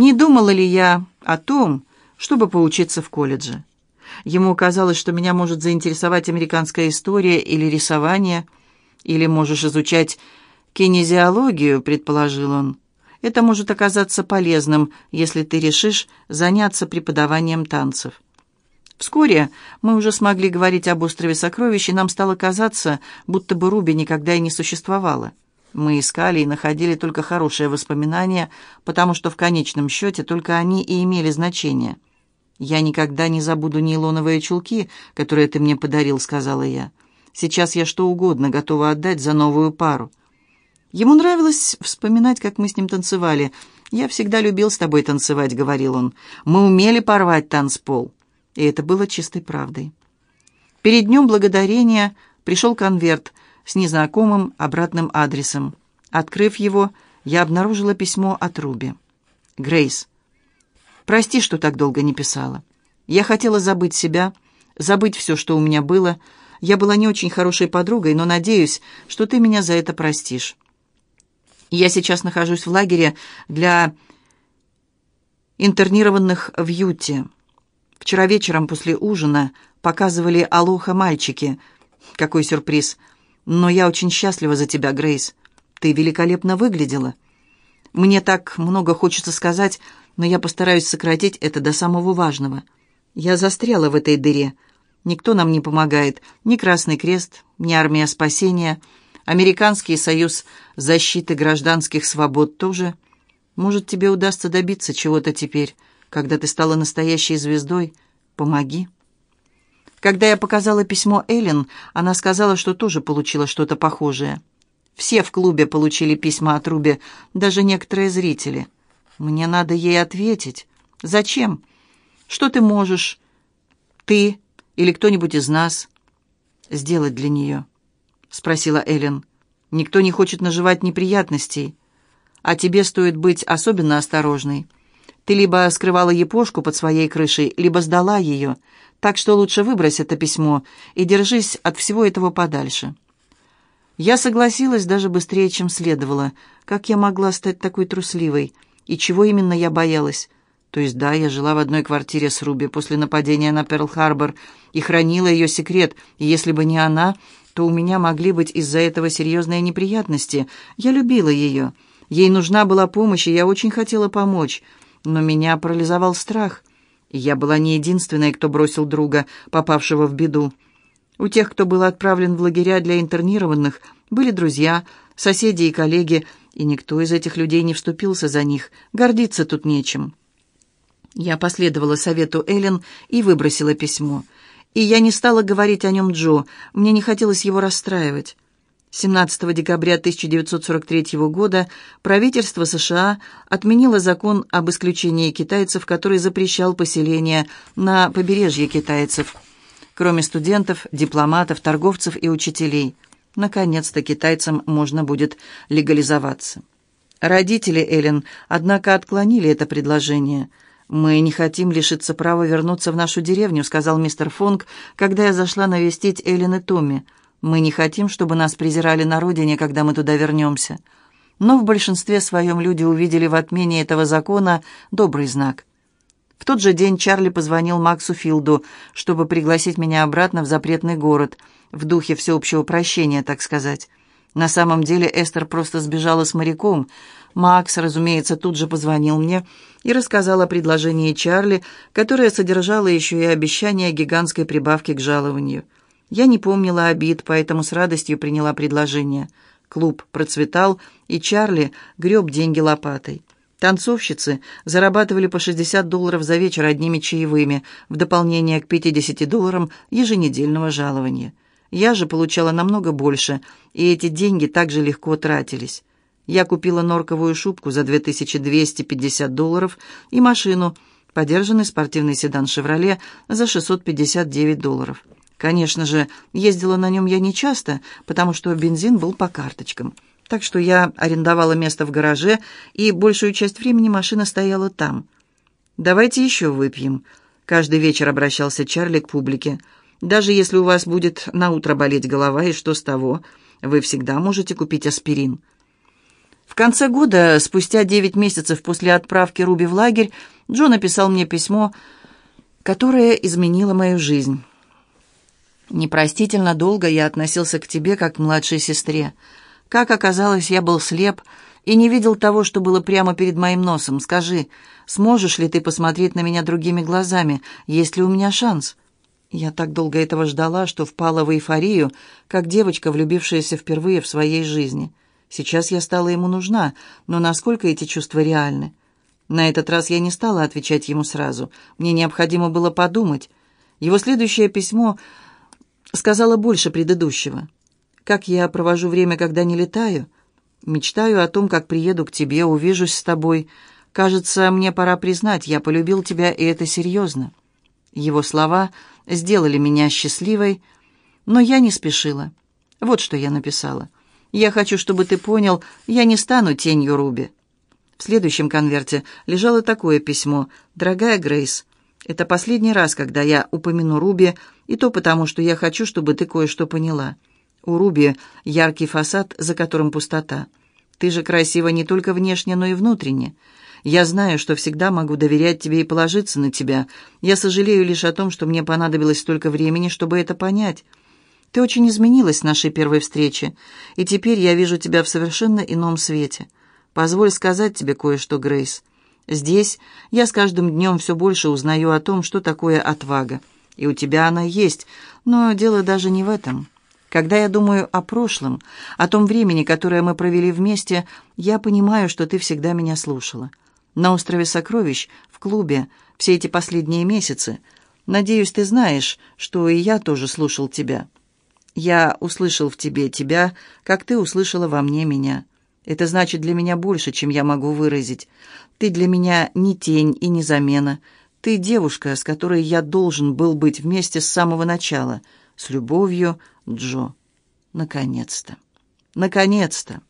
Не думала ли я о том, чтобы поучиться в колледже? Ему казалось, что меня может заинтересовать американская история или рисование, или можешь изучать кинезиологию, предположил он. Это может оказаться полезным, если ты решишь заняться преподаванием танцев. Вскоре мы уже смогли говорить об острове сокровищ, и нам стало казаться, будто бы Руби никогда и не существовало. Мы искали и находили только хорошие воспоминания, потому что в конечном счете только они и имели значение. «Я никогда не забуду нейлоновые чулки, которые ты мне подарил», — сказала я. «Сейчас я что угодно готова отдать за новую пару». Ему нравилось вспоминать, как мы с ним танцевали. «Я всегда любил с тобой танцевать», — говорил он. «Мы умели порвать танцпол». И это было чистой правдой. Перед Днем Благодарения пришел конверт с незнакомым обратным адресом. Открыв его, я обнаружила письмо от Руби. «Грейс, прости, что так долго не писала. Я хотела забыть себя, забыть все, что у меня было. Я была не очень хорошей подругой, но надеюсь, что ты меня за это простишь. Я сейчас нахожусь в лагере для интернированных в Юте. Вчера вечером после ужина показывали «Алоха, мальчики». Какой сюрприз! Но я очень счастлива за тебя, Грейс. Ты великолепно выглядела. Мне так много хочется сказать, но я постараюсь сократить это до самого важного. Я застряла в этой дыре. Никто нам не помогает. Ни Красный Крест, ни Армия Спасения — Американский союз защиты гражданских свобод тоже. Может, тебе удастся добиться чего-то теперь, когда ты стала настоящей звездой. Помоги. Когда я показала письмо Эллен, она сказала, что тоже получила что-то похожее. Все в клубе получили письма от Руби, даже некоторые зрители. Мне надо ей ответить. Зачем? Что ты можешь, ты или кто-нибудь из нас, сделать для нее?» — спросила Эллен. «Никто не хочет наживать неприятностей. А тебе стоит быть особенно осторожной. Ты либо скрывала епошку под своей крышей, либо сдала ее, так что лучше выбрось это письмо и держись от всего этого подальше». Я согласилась даже быстрее, чем следовало. Как я могла стать такой трусливой? И чего именно я боялась? То есть, да, я жила в одной квартире с Руби после нападения на Перл-Харбор и хранила ее секрет, и если бы не она, то у меня могли быть из-за этого серьезные неприятности. Я любила ее. Ей нужна была помощь, и я очень хотела помочь. Но меня парализовал страх. Я была не единственной, кто бросил друга, попавшего в беду. У тех, кто был отправлен в лагеря для интернированных, были друзья, соседи и коллеги, и никто из этих людей не вступился за них. Гордиться тут нечем. Я последовала совету Эллен и выбросила письмо — и я не стала говорить о нем Джо, мне не хотелось его расстраивать. 17 декабря 1943 года правительство США отменило закон об исключении китайцев, который запрещал поселение на побережье китайцев, кроме студентов, дипломатов, торговцев и учителей. Наконец-то китайцам можно будет легализоваться. Родители Эллен, однако, отклонили это предложение – «Мы не хотим лишиться права вернуться в нашу деревню», — сказал мистер Фонг, когда я зашла навестить Эллен и Томми. «Мы не хотим, чтобы нас презирали на родине, когда мы туда вернемся». Но в большинстве своем люди увидели в отмене этого закона добрый знак. В тот же день Чарли позвонил Максу Филду, чтобы пригласить меня обратно в запретный город, в духе всеобщего прощения, так сказать. На самом деле Эстер просто сбежала с моряком — Макс, разумеется, тут же позвонил мне и рассказал о предложении Чарли, которое содержало еще и обещание гигантской прибавки к жалованию. Я не помнила обид, поэтому с радостью приняла предложение. Клуб процветал, и Чарли греб деньги лопатой. Танцовщицы зарабатывали по 60 долларов за вечер одними чаевыми, в дополнение к 50 долларам еженедельного жалования. Я же получала намного больше, и эти деньги также легко тратились. Я купила норковую шубку за 2250 долларов и машину, подержанный спортивный седан «Шевроле» за 659 долларов. Конечно же, ездила на нем я не часто, потому что бензин был по карточкам. Так что я арендовала место в гараже, и большую часть времени машина стояла там. «Давайте еще выпьем», — каждый вечер обращался Чарли к публике. «Даже если у вас будет на утро болеть голова, и что с того, вы всегда можете купить аспирин». В конце года, спустя девять месяцев после отправки Руби в лагерь, Джо написал мне письмо, которое изменило мою жизнь. Непростительно долго я относился к тебе как к младшей сестре. Как оказалось, я был слеп и не видел того, что было прямо перед моим носом. Скажи, сможешь ли ты посмотреть на меня другими глазами? Есть ли у меня шанс?» Я так долго этого ждала, что впала в эйфорию, как девочка, влюбившаяся впервые в своей жизни. Сейчас я стала ему нужна, но насколько эти чувства реальны? На этот раз я не стала отвечать ему сразу. Мне необходимо было подумать. Его следующее письмо сказала больше предыдущего. Как я провожу время, когда не летаю? Мечтаю о том, как приеду к тебе, увижусь с тобой. Кажется, мне пора признать, я полюбил тебя, и это серьезно. Его слова сделали меня счастливой, но я не спешила. Вот что я написала. Я хочу, чтобы ты понял, я не стану тенью Руби. В следующем конверте лежало такое письмо. «Дорогая Грейс, это последний раз, когда я упомяну Руби, и то потому, что я хочу, чтобы ты кое-что поняла. У Руби яркий фасад, за которым пустота. Ты же красива не только внешне, но и внутренне. Я знаю, что всегда могу доверять тебе и положиться на тебя. Я сожалею лишь о том, что мне понадобилось столько времени, чтобы это понять. Ты очень изменилась с нашей первой встречи, и теперь я вижу тебя в совершенно ином свете. Позволь сказать тебе кое-что, Грейс. Здесь я с каждым днем все больше узнаю о том, что такое отвага. И у тебя она есть, но дело даже не в этом. Когда я думаю о прошлом, о том времени, которое мы провели вместе, я понимаю, что ты всегда меня слушала. На острове Сокровищ, в клубе, все эти последние месяцы. Надеюсь, ты знаешь, что и я тоже слушал тебя. Я услышал в тебе тебя, как ты услышала во мне меня. Это значит для меня больше, чем я могу выразить. Ты для меня не тень и не замена. Ты девушка, с которой я должен был быть вместе с самого начала. С любовью, Джо. Наконец-то. Наконец-то.